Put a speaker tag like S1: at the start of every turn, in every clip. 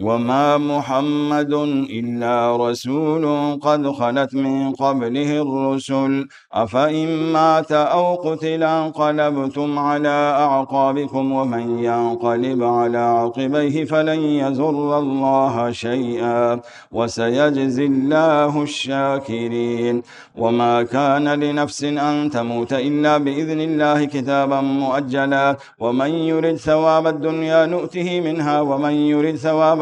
S1: وما محمد إلا رسول قد خلت من قبله الرسل أفإن مات أو قتل انقلبتم على أعقابكم ومن ينقلب على عقبيه فلن يزر الله شيئا وسيجزي الله الشاكرين وما كان لنفس أن تموت إلا بإذن الله كتابا مؤجلا ومن يرد ثواب الدنيا نؤته منها ومن يرد ثواب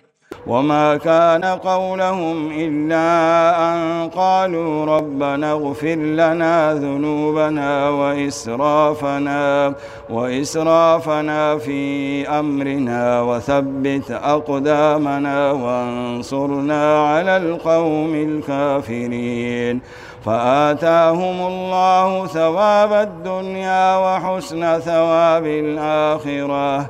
S1: وما كان قولهم إلا أن قالوا ربنا اغفر لنا ذنوبنا وإسرافنا وإسرافنا في أمرنا وثبت أقدامنا وانصرنا على القوم الكافرين فآتاهم الله ثواب الدنيا وحسن ثواب الآخرة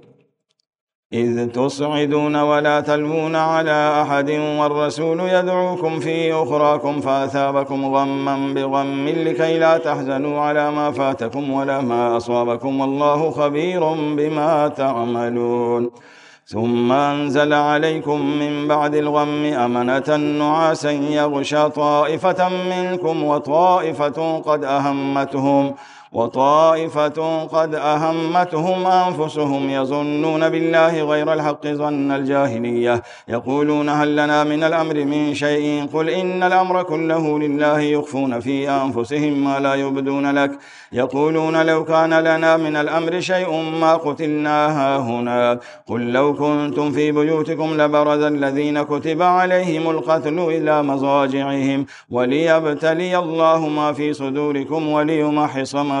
S1: إذ تصعدون ولا تلوون على أحد والرسول يدعوكم في أخراكم فأثابكم غما بغم لكي لا تحزنوا على ما فاتكم ولا ما أصابكم والله خبير بما تعملون ثم أنزل عليكم من بعد الغم أمنة نعاسا يغشى طائفة منكم وطائفة قد أهمتهم وطائفة قد أهمتهم أنفسهم يظنون بالله غير الحق ظن الجاهلية يقولون هل لنا من الأمر من شيء قل إن الأمر كله لله يخفون في أنفسهم ما لا يبدون لك يقولون لو كان لنا من الأمر شيء ما قتلنا هنا قل لو كنتم في بيوتكم لبرز الذين كتب عليهم القتل إلى مضاجعهم وليبتلي الله ما في صدوركم وليمحص ما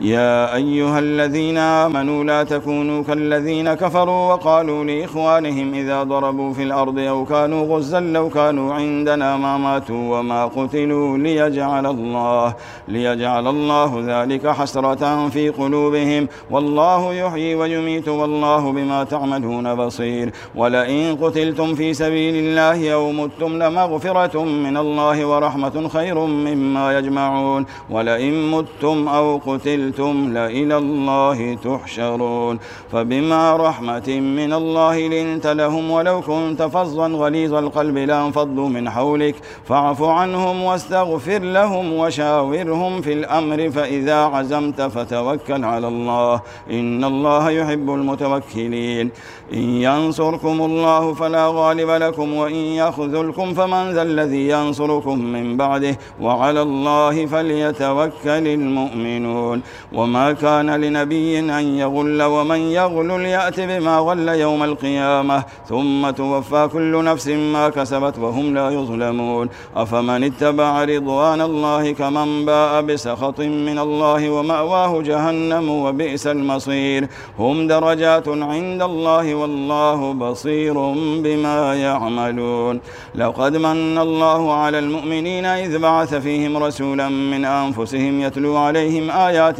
S1: يا أيها الذين آمنوا لا تكونوا كالذين كفروا وقالوا لإخوانهم إذا ضربوا في الأرض أو كانوا غزا لو كانوا عندنا ما ماتوا وما قتلوا ليجعل الله ليجعل الله ذلك حسرة في قلوبهم والله يحيي ويميت والله بما تعملون بصير ولئن قتلتم في سبيل الله أو متم لمغفرة من الله ورحمة خير مما يجمعون ولئن متم أو قتلتم قلتم لإلى الله تحشرون فبما رحمة من الله لنت لهم ولو كنت فظا غليظ القلب لانفضوا من حولك فاعف عنهم واستغفر لهم وشاورهم في الأمر فإذا عزمت فتوكل على الله إن الله يحب المتوكلين إن ينصركم الله فلا غالب لكم وإن يخذلكم فمن ذا الذي ينصركم من بعده وعلى الله فليتوكل المؤمنون وما كان لنبي أن يغل ومن يغل ليأت بما غل يوم القيامة ثم توفى كل نفس ما كسبت وهم لا يظلمون أفمن اتبع رضوان الله كمن باء بسخط من الله ومأواه جهنم وبئس المصير هم درجات عند الله والله بصير بما يعملون لقد من الله على المؤمنين إذ بعث فيهم رسولا من أنفسهم يتلو عليهم آيات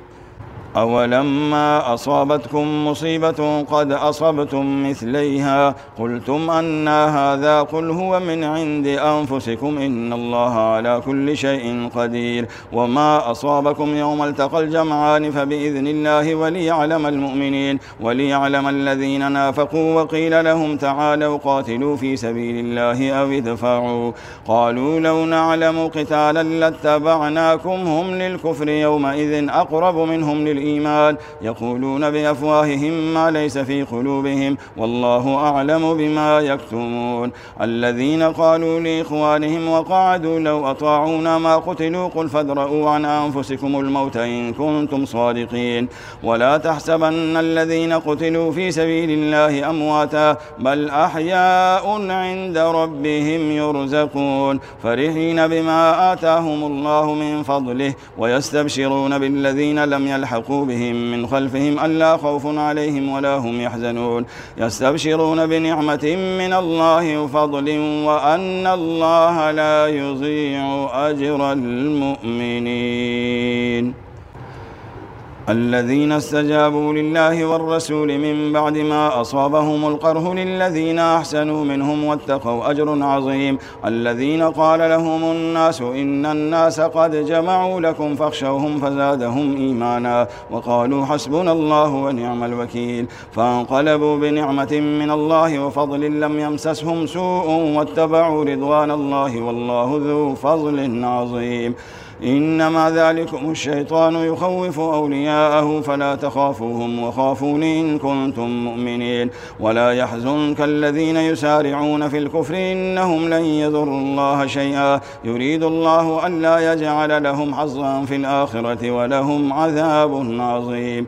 S1: أولما أصابتكم مصيبة قد أصبتم مثليها قلتم أن هذا قل هو من عند أنفسكم إن الله على كل شيء قدير وما أصابكم يوم التقى الجمعان فبإذن الله وليعلم المؤمنين وليعلم الذين نافقوا وقيل لهم تعالوا قاتلوا في سبيل الله أو ادفعوا قالوا لو نعلم قتالا لاتبعناكم هم للكفر يومئذ أقرب منهم للإسلام الإيمان يقولون بأفواههم ما ليس في قلوبهم والله أعلم بما يكتمون الذين قالوا لإخوانهم وقعدوا لو أطاعونا ما قتلوا قل فادرؤوا عن أنفسكم الموت إن كنتم صادقين ولا تحسبن الذين قتلوا في سبيل الله أمواتا بل أحياء عند ربهم يرزقون فرحين بما آتاهم الله من فضله ويستبشرون بالذين لم يلحقوا ركوبهم من خلفهم ألا خوف عليهم ولا هم يحزنون يستبشرون بنعمة من الله وفضل وأن الله لا يضيع أجر المؤمنين الذين استجابوا لله والرسول من بعد ما أصابهم القره للذين أحسنوا منهم واتقوا أجر عظيم الذين قال لهم الناس إن الناس قد جمعوا لكم فاخشوهم فزادهم إيمانا وقالوا حسبنا الله ونعم الوكيل فانقلبوا بنعمة من الله وفضل لم يمسسهم سوء واتبعوا رضوان الله والله ذو فضل عظيم إنما ذلكم الشيطان يخوف أولياءه فلا تخافوهم وخافون إن كنتم مؤمنين ولا يحزنك الذين يسارعون في الكفر إنهم لن يذروا الله شيئا يريد الله ألا يجعل لهم حظا في الآخرة ولهم عذاب عظيم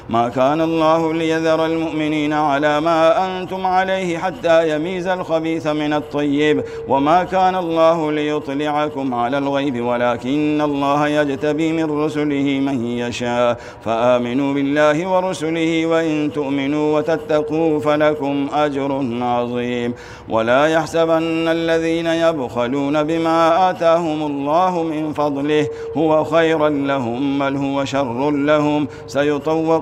S1: ما كان الله ليذر المؤمنين على ما أنتم عليه حتى يميز الخبيث من الطيب وما كان الله ليطلعكم على الغيب ولكن الله يجتبي من رسله من يشاء فآمنوا بالله ورسله وإن تؤمنوا وتتقوا فلكم أجر عظيم ولا يحسبن الذين يبخلون بما آتاهم الله من فضله هو خيرا لهم بل هو شر لهم سيطوقون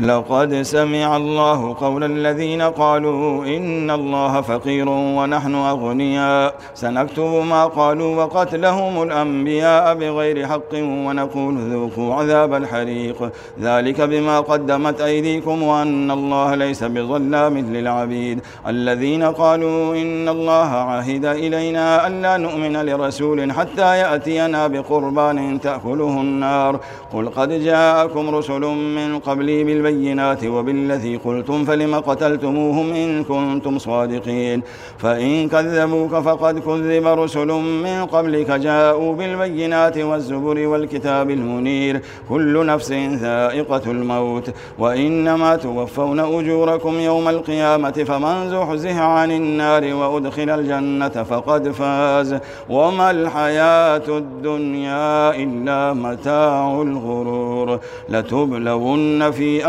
S1: لقد سمع الله قول الذين قالوا إن الله فقير ونحن أغنياء سنكتب ما قالوا وقتلهم الأنبياء بغير حق ونقول ذوقوا عذاب الحريق ذلك بما قدمت أيديكم وأن الله ليس بظلام للعبيد الذين قالوا إن الله عهد إلينا ألا نؤمن لرسول حتى يأتينا بقربان تأكله النار قل قد جاءكم رسل من قبلي بالبعض بالبينات وبالذي قلتم فلم قتلتموهم إن كنتم صادقين فإن كذبوك فقد كذب رسل من قبلك جاءوا بالبينات والزبر والكتاب المنير كل نفس ذائقة الموت وإنما توفون أجوركم يوم القيامة فمن زحزح عن النار وأدخل الجنة فقد فاز وما الحياة الدنيا إلا متاع الغرور لتبلون في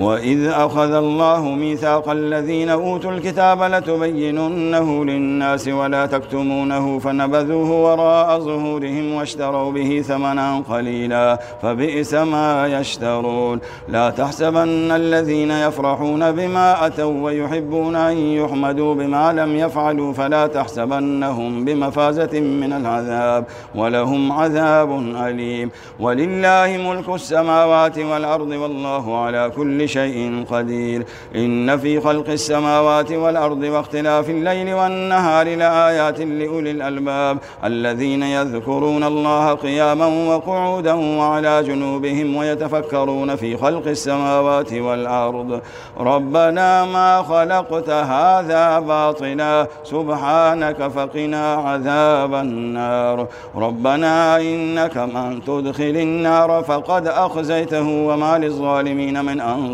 S1: وإذ أخذ الله ميثاق الذين أوتوا الكتاب لتبيننه للناس ولا تكتمونه فنبذوه وراء ظهورهم واشتروا به ثمنا قليلا فبئس ما يشترون لا تحسبن الذين يفرحون بما أتوا ويحبون أن يحمدوا بما لم يفعلوا فلا تحسبنهم بمفازة من العذاب ولهم عذاب أليم ولله ملك السماوات والأرض والله على كل شيء قدير إن في خلق السماوات والأرض واختلاف الليل والنهار لآيات لأولي الألباب الذين يذكرون الله قياما وقعودا وعلى جنوبهم ويتفكرون في خلق السماوات والأرض ربنا ما خلقت هذا باطلا سبحانك فقنا عذاب النار ربنا إنك من تدخل النار فقد أخزيته وما للظالمين من أنصار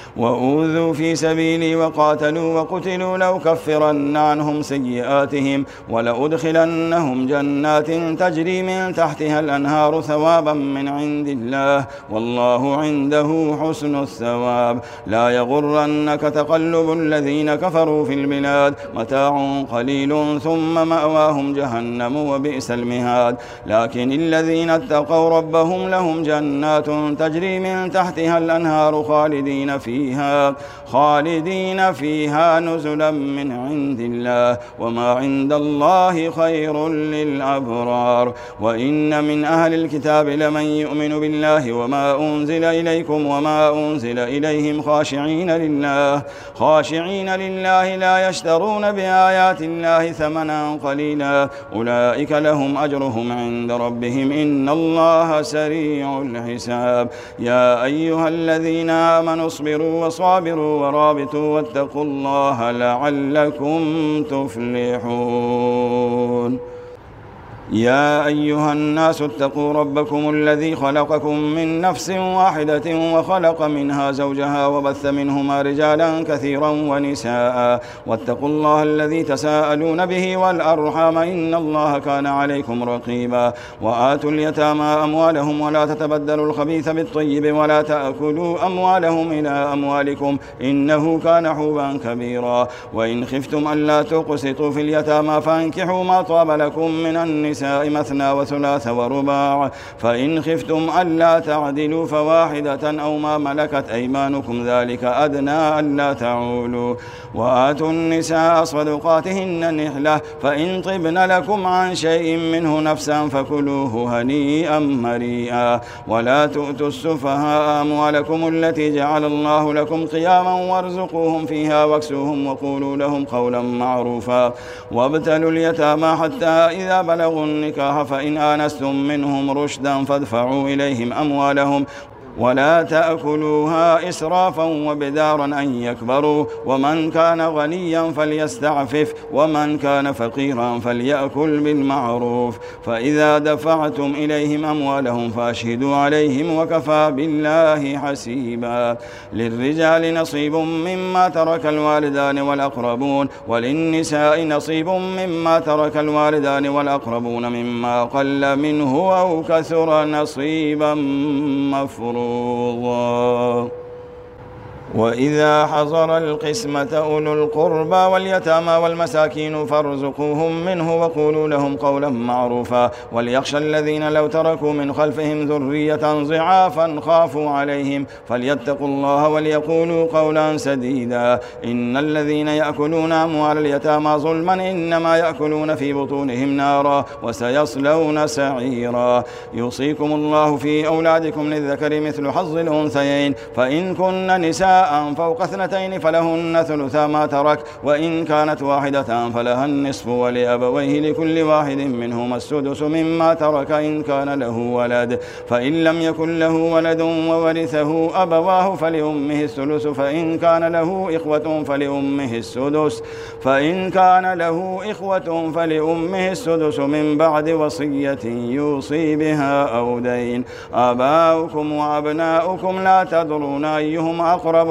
S1: وأوذوا في سبيلي وقاتلوا وقتلوا لأكفرن عنهم سيئاتهم ولأدخلنهم جنات تجري من تحتها الأنهار ثوابا من عند الله والله عنده حسن الثواب لا يغرنك تقلب الذين كفروا في البلاد متاع قليل ثم مأواهم جهنم وبئس المهاد لكن الذين اتقوا ربهم لهم جنات تجري من تحتها الأنهار خالدين فيها فيها خالدين فيها نزلا من عند الله وما عند الله خير للأبرار وإن من أهل الكتاب لمن يؤمن بالله وما أنزل إليكم وما أنزل إليهم خاشعين لله خاشعين لله لا يشترون بآيات الله ثمنا قليلا أولئك لهم أجرهم عند ربهم إن الله سريع الحساب يا أيها الذين آمنوا اصبروا وصابروا ورابطوا واتقوا الله لعلكم تفلحون يا أيها الناس اتقوا ربكم الذي خلقكم من نفس واحدة وخلق منها زوجها وبث منهما رجالا كثيرا ونساء واتقوا الله الذي تساءلون به والأرحام إن الله كان عليكم رقيبا وآتوا اليتامى أموالهم ولا تتبدلوا الخبيث بالطيب ولا تأكلوا أموالهم إلى أموالكم إنه كان حوبا كبيرا وإن خفتم أن لا تقسطوا في اليتامى فانكحوا ما طاب لكم من النساء النساء مثنى وثلاث ورباع فإن خفتم ألا تعدلوا فواحدة أو ما ملكت أيمانكم ذلك أدنى ألا تعولوا وآتوا النساء صدقاتهن نحلة فإن طبن لكم عن شيء منه نفسا فكلوه هنيئا مريئا ولا تؤتوا السفهاء أموالكم التي جعل الله لكم قياما وارزقوهم فيها واكسوهم وقولوا لهم قولا معروفا وابتلوا اليتامى حتى إذا بلغوا النكاح فإن آنستم منهم رشدا فادفعوا إليهم أموالهم ولا تأكلوها إسرافا وبدارا أن يكبروا ومن كان غنيا فليستعفف ومن كان فقيرا فليأكل بالمعروف فإذا دفعتم إليهم أموالهم فأشهدوا عليهم وكفى بالله حسيبا للرجال نصيب مما ترك الوالدان والأقربون وللنساء نصيب مما ترك الوالدان والأقربون مما قل منه أو كثر نصيبا مفروض Allah. وإذا حضر القسمة أولو القربى واليتامى والمساكين فارزقوهم منه وقولوا لهم قولا معروفا وليخشى الذين لو تركوا من خلفهم ذرية ضعافا خافوا عليهم فليتقوا الله وليقولوا قولا سديدا إن الذين يأكلون أموال اليتامى ظلما إنما يأكلون في بطونهم نارا وسيصلون سعيرا يوصيكم الله في أولادكم للذكر مثل حظ الأنثيين فإن كن نساء فوق اثنتين فلهن ثلثا ما ترك وإن كانت واحدة فلها النصف ولأبويه لكل واحد منهما السدس مما ترك إن كان له ولد فإن لم يكن له ولد وورثه أبواه فلأمه السدس فإن كان له إخوة فلأمه السدس فإن كان له إخوة فلأمه السدس من بعد وصية يوصي بها أو دين آباؤكم وأبناؤكم لا تدرون أيهم أقرب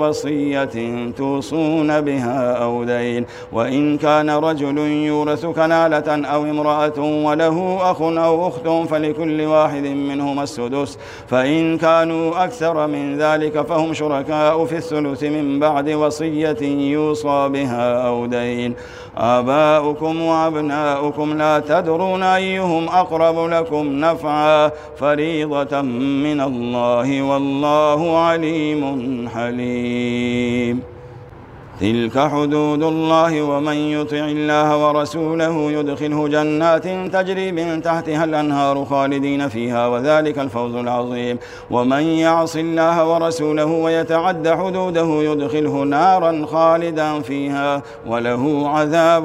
S1: وصية توصون بها أو دين وإن كان رجل يورث كنالة أو امرأة وله أخ أو أخت فلكل واحد منهما السدس فإن كانوا أكثر من ذلك فهم شركاء في الثلث من بعد وصية يوصى بها أو دين آباؤكم وأبناؤكم لا تدرون أيهم أقرب لكم نفعا فريضة من الله والله عليم حليم الرجيم تلك حدود الله ومن يطع الله ورسوله يدخله جنات تجري من تحتها الأنهار خالدين فيها وذلك الفوز العظيم ومن يعص الله ورسوله ويتعد حدوده يدخله نارا خالدا فيها وله عذاب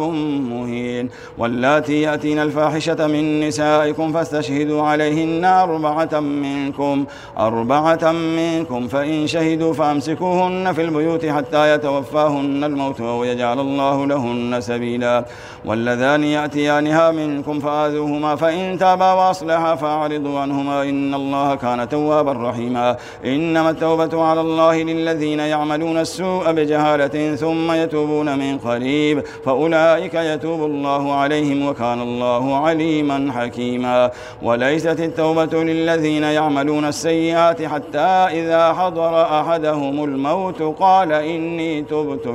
S1: مهين واللاتي يأتين الفاحشة من نسائكم فاستشهدوا عليهن أربعة منكم أربعة منكم فإن شهدوا فأمسكوهن في البيوت حتى يتوفاهن يحذرهن الموت أو يجعل الله لهن سبيلا واللذان يأتيانها منكم فآذوهما فإن تابا وأصلحا فأعرضوا عنهما إن الله كان توابا رحيما إنما التوبة على الله للذين يعملون السوء بجهالة ثم يتوبون من قريب فأولئك يتوب الله عليهم وكان الله عليما حكيما وليست التوبة للذين يعملون السيئات حتى إذا حضر أحدهم الموت قال إني تبت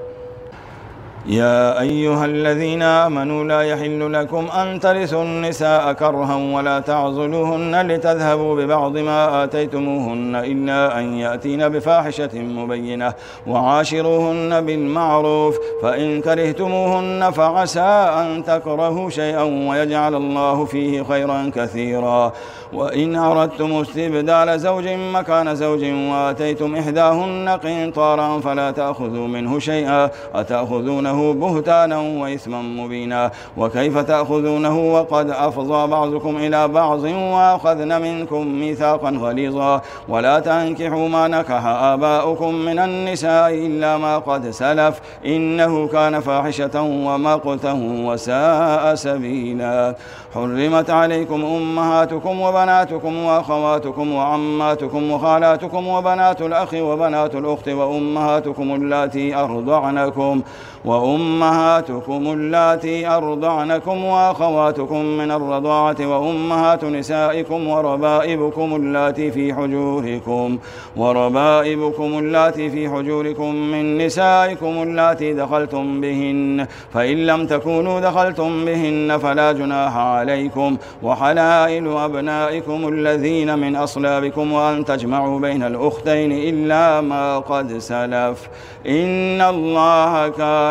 S1: يا أيها الذين آمنوا لا يحل لكم أن ترثوا النساء كرها ولا تعزلوهن لتذهبوا ببعض ما آتيتموهن إلا أن يأتين بفاحشة مبينة وعاشروهن بالمعروف فإن كرهتموهن فعسى أن تكرهوا شيئا ويجعل الله فيه خيرا كثيرا وإن أردتم استبدال زوج مكان زوج وآتيتم إحداهن قنطارا فلا تأخذوا منه شيئا أتأخذون تأخذونه بهتانا وإثما مبينا وكيف تأخذونه وقد أفضى بعضكم إلى بعض وأخذن منكم ميثاقا غليظا ولا تنكحوا ما نكح آباؤكم من النساء إلا ما قد سلف إنه كان فاحشة ومقتا وساء سبيلا حرمت عليكم أمهاتكم وبناتكم وأخواتكم وعماتكم وخالاتكم وبنات الأخ وبنات الأخت وأمهاتكم اللاتي أرضعنكم وأمهاتكم اللاتي أرضعنكم وأخواتكم من الرضاعة وأمهات نسائكم وربائبكم اللاتي في حجوركم وربائبكم اللاتي في حجوركم من نسائكم اللاتي دخلتم بهن فإن لم تكونوا دخلتم بهن فلا جناح عليكم وحلائل أبنائكم الذين من أصلابكم وأن تجمعوا بين الأختين إلا ما قد سلف إن الله كان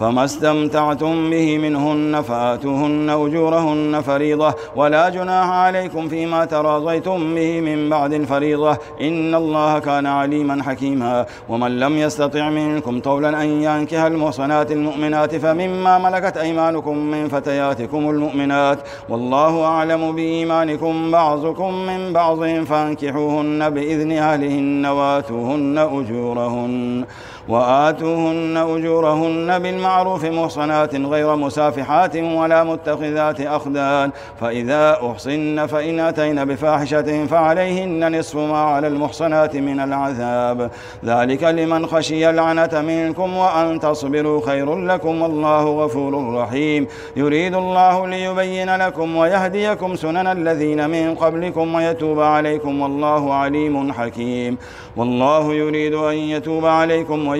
S1: فما استمتعتم به منهن فآتوهن أجورهن فريضة ولا جناح عليكم فيما تراضيتم به من بعد فريضة إن الله كان عليما حكيما ومن لم يستطع منكم طولا أن ينكح المحصنات المؤمنات فمما ملكت أيمانكم من فتياتكم المؤمنات والله أعلم بإيمانكم بعضكم من بعض فانكحوهن بإذن أهلهن واتوهن أجورهن وآتوهن أجورهن بالمعروف محصنات غير مسافحات ولا متخذات أخدان فإذا أحصن فإن أتين بفاحشة فعليهن نصف ما على المحصنات من العذاب ذلك لمن خشي العنة منكم وأن تصبروا خير لكم والله غفور رحيم يريد الله ليبين لكم ويهديكم سنن الذين من قبلكم ويتوب عليكم والله عليم حكيم والله يريد أن يتوب عليكم ويتوب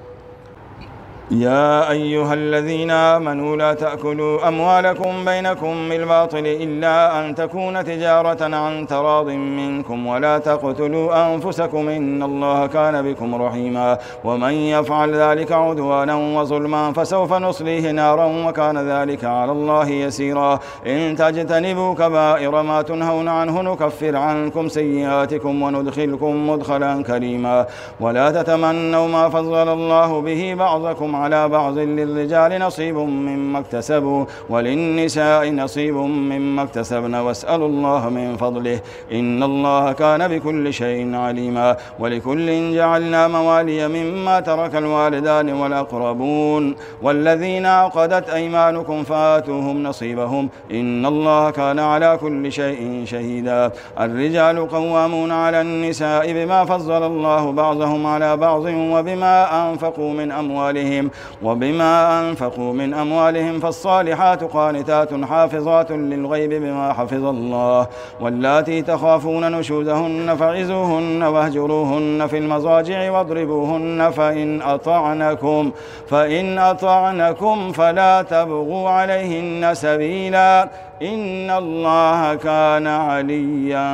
S1: يا أيها الذين آمنوا لا تأكلوا أموالكم بينكم بالباطل إلا أن تكون تجارة عن تراض منكم ولا تقتلوا أنفسكم إن الله كان بكم رحيما ومن يفعل ذلك عدوانا وظلما فسوف نصليه نارا وكان ذلك على الله يسيرا إن تجتنبوا كبائر ما تنهون عنه نكفر عنكم سيئاتكم وندخلكم مدخلا كريما ولا تتمنوا ما فضل الله به بعضكم على بعض للرجال نصيب مما اكتسبوا وللنساء نصيب مما اكتسبن واسألوا الله من فضله إن الله كان بكل شيء عليما ولكل جعلنا موالي مما ترك الوالدان والأقربون والذين عقدت أيمانكم فآتوهم نصيبهم إن الله كان على كل شيء شهيدا الرجال قوامون على النساء بما فضل الله بعضهم على بعض وبما أنفقوا من أموالهم وبما أنفقوا من أموالهم فالصالحات قانتات حافظات للغيب بما حفظ الله واللاتي تخافون نشوزهن فعزوهن واهجروهن في المضاجع واضربوهن فإن أطعنكم فإن أطعنكم فلا تبغوا عليهن سبيلا إن الله كان عليا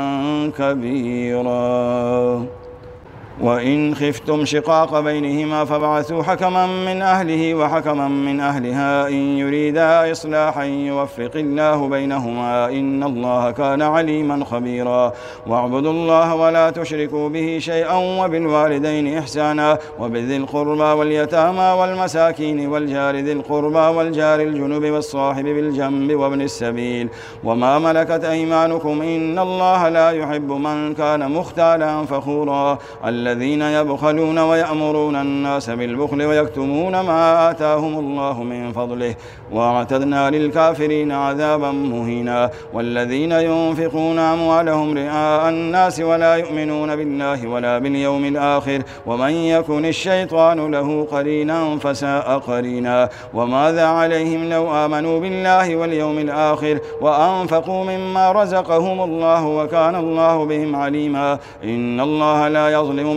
S1: كبيرا وإن خفتم شقاق بينهما فابعثوا حكما من أهله وحكما من أهلها إن يريدا إصلاحا يوفق الله بينهما إن الله كان عليما خبيرا واعبدوا الله ولا تشركوا به شيئا وبالوالدين إحسانا وبذي القربى واليتامى والمساكين والجار ذي القربى والجار الجنوب والصاحب بالجنب وابن السبيل وما ملكت أيمانكم إن الله لا يحب من كان مختالا فخورا الذين يبخلون ويأمرون الناس بالبخل ويكتمون ما آتاهم الله من فضله واعتدنا للكافرين عذابا مهينا والذين ينفقون أموالهم رئاء الناس ولا يؤمنون بالله ولا باليوم الآخر ومن يكن الشيطان له قرينا فساء قرينا وماذا عليهم لو آمنوا بالله واليوم الآخر وأنفقوا مما رزقهم الله وكان الله بهم عليما إن الله لا يظلم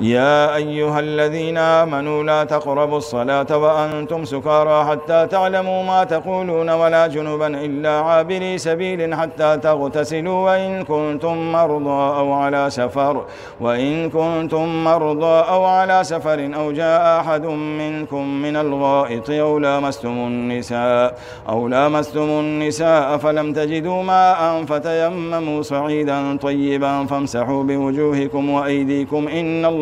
S1: يا أيها الذين آمنوا لا تقربوا الصلاة وأنتم سكارى حتى تعلموا ما تقولون ولا جنبا إلا عابري سبيل حتى تغتسلوا وإن كنتم مرضى أو على سفر وإن كنتم مرضى أو على سفر أو جاء أحد منكم من الغائط أو لامستم النساء أو لامستم النساء فلم تجدوا ماء فتيمموا صعيدا طيبا فامسحوا بوجوهكم وأيديكم إن الله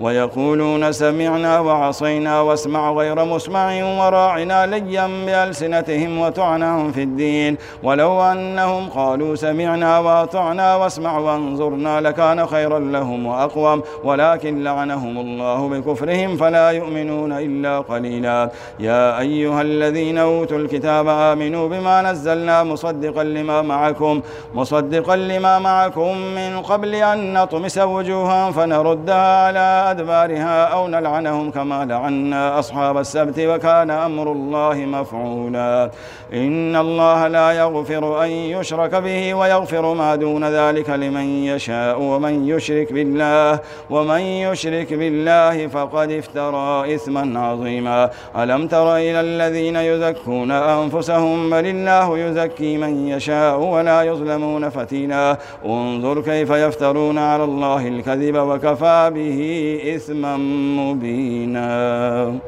S1: ويقولون سمعنا وعصينا واسمع غير مسمع وراعنا ليا بألسنتهم وتعناهم في الدين ولو أنهم قالوا سمعنا وأطعنا واسمع وانظرنا لكان خيرا لهم وأقوم ولكن لعنهم الله بكفرهم فلا يؤمنون إلا قليلا يا أيها الذين أوتوا الكتاب آمنوا بما نزلنا مصدقا لما معكم مصدقا لما معكم من قبل أن نطمس وجوها فنردها على أدبارها أو نلعنهم كما لعنا أصحاب السبت وكان أمر الله مفعولا إن الله لا يغفر أن يشرك به ويغفر ما دون ذلك لمن يشاء ومن يشرك بالله ومن يشرك بالله فقد افترى إثما عظيما ألم تر إلى الذين يزكون أنفسهم بل الله يزكي من يشاء ولا يظلمون فتيلا انظر كيف يفترون على الله الكذب وكفى به إثما مبينا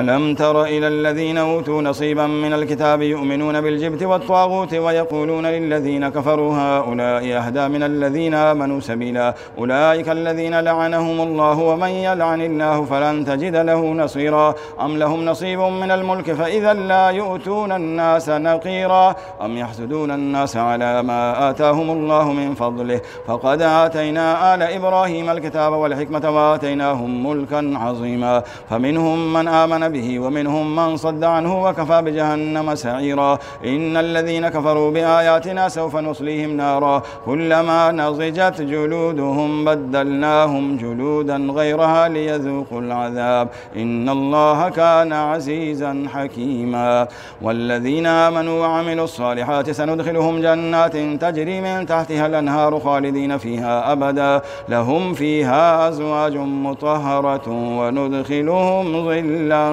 S1: ألم تر إلى الذين أوتوا نصيبا من الكتاب يؤمنون بالجبت والطاغوت ويقولون للذين كفروا هؤلاء أهدى من الذين آمنوا سبيلا أولئك الذين لعنهم الله ومن يلعن الله فلن تجد له نصيرا أم لهم نصيب من الملك فإذا لا يؤتون الناس نقيرا أم يحسدون الناس على ما آتاهم الله من فضله فقد آتينا آل إبراهيم الكتاب والحكمة وآتيناهم ملكا عظيما فمنهم من آمن به ومنهم من صد عنه وكفى بجهنم سعيرا إن الذين كفروا بآياتنا سوف نصليهم نارا كلما نضجت جلودهم بدلناهم جلودا غيرها ليذوقوا العذاب إن الله كان عزيزا حكيما والذين آمنوا وعملوا الصالحات سندخلهم جنات تجري من تحتها الأنهار خالدين فيها أبدا لهم فيها أزواج مطهرة وندخلهم ظلا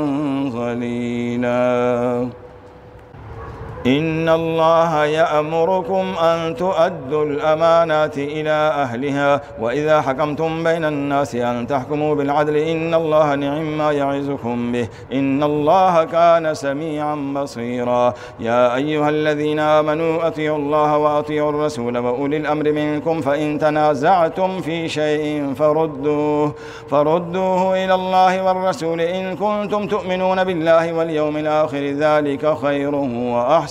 S1: ضليلا إن الله يأمركم أن تؤدوا الأمانات إلى أهلها وإذا حكمتم بين الناس أن تحكموا بالعدل إن الله نعم ما يعزكم به إن الله كان سميعا بصيرا يا أيها الذين آمنوا أطيعوا الله وأطيعوا الرسول وأولي الأمر منكم فإن تنازعتم في شيء فردوه فردوه إلى الله والرسول إن كنتم تؤمنون بالله واليوم الآخر ذلك خير وأحسن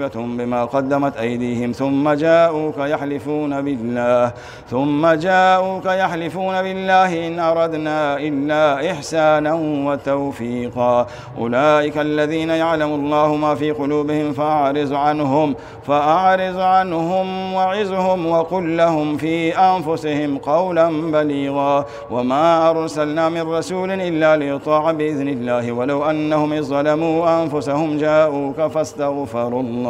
S1: مصيبتهم بما قدمت أيديهم ثم جاءوك يحلفون بالله ثم جاءوك يحلفون بالله إن أردنا إلا إحسانا وتوفيقا أولئك الذين يعلم الله ما في قلوبهم فأعرض عنهم فأعرض عنهم وعزهم وقل لهم في أنفسهم قولا بليغا وما أرسلنا من رسول إلا ليطاع بإذن الله ولو أنهم ظلموا أنفسهم جاءوك فاستغفروا الله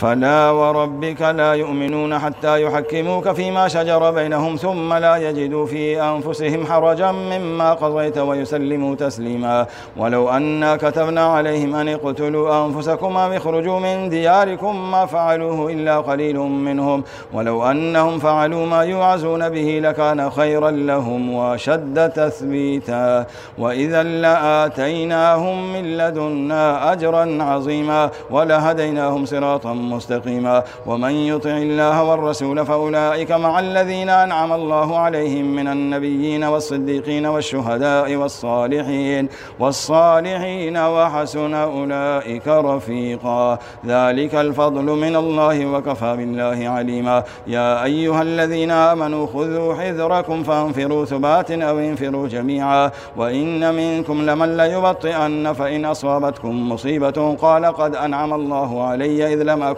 S1: فلا وربك لا يؤمنون حتى يحكموك فيما شجر بينهم ثم لا يجدوا في أنفسهم حرجا مما قضيت ويسلموا تسليما ولو أنا كتبنا عليهم أن اقتلوا أنفسكم أو اخرجوا من دياركم ما فعلوه إلا قليل منهم ولو أنهم فعلوا ما يوعزون به لكان خيرا لهم وشد تثبيتا وإذا لآتيناهم من لدنا أجرا عظيما ولهديناهم صراطا مستقيما ومن يطع الله والرسول فأولئك مع الذين أنعم الله عليهم من النبيين والصديقين والشهداء والصالحين والصالحين وحسن أولئك رفيقا ذلك الفضل من الله وكفى بالله عليما يا أيها الذين آمنوا خذوا حذركم فانفروا ثبات أو انفروا جميعا وإن منكم لمن ليبطئن فإن أصابتكم مصيبة قال قد أنعم الله علي إذ لم أكن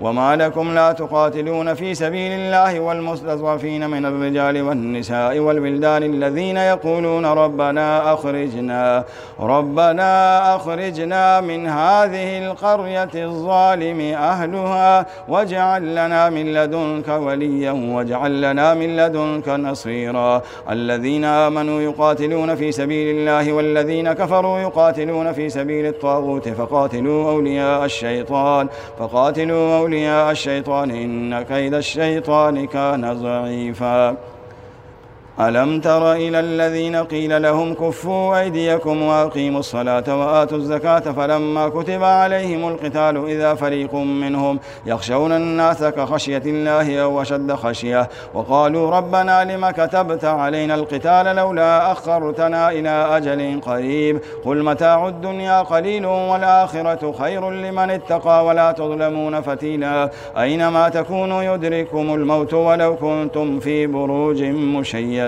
S1: وما لكم لا تقاتلون في سبيل الله والمستضعفين من الرجال والنساء والولدان الذين يقولون ربنا أخرجنا ربنا أخرجنا من هذه القرية الظالم أهلها واجعل لنا من لدنك وليا واجعل لنا من لدنك نصيرا الذين آمنوا يقاتلون في سبيل الله والذين كفروا يقاتلون في سبيل الطاغوت فقاتلوا أولياء الشيطان فقاتلوا أولياء أولياء الشيطان إن كيد الشيطان كان ضعيفا ألم تر إلى الذين قيل لهم كفوا أيديكم وأقيموا الصلاة وآتوا الزكاة فلما كتب عليهم القتال إذا فريق منهم يخشون الناس كخشية الله أو أشد خشية وقالوا ربنا لما كتبت علينا القتال لولا أخرتنا إلى أجل قريب قل متاع الدنيا قليل والآخرة خير لمن اتقى ولا تظلمون فتيلا أينما تكونوا يدرككم الموت ولو كنتم في بروج مشيد